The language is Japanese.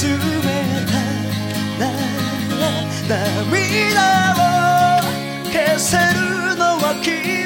冷たな涙を消せるのは君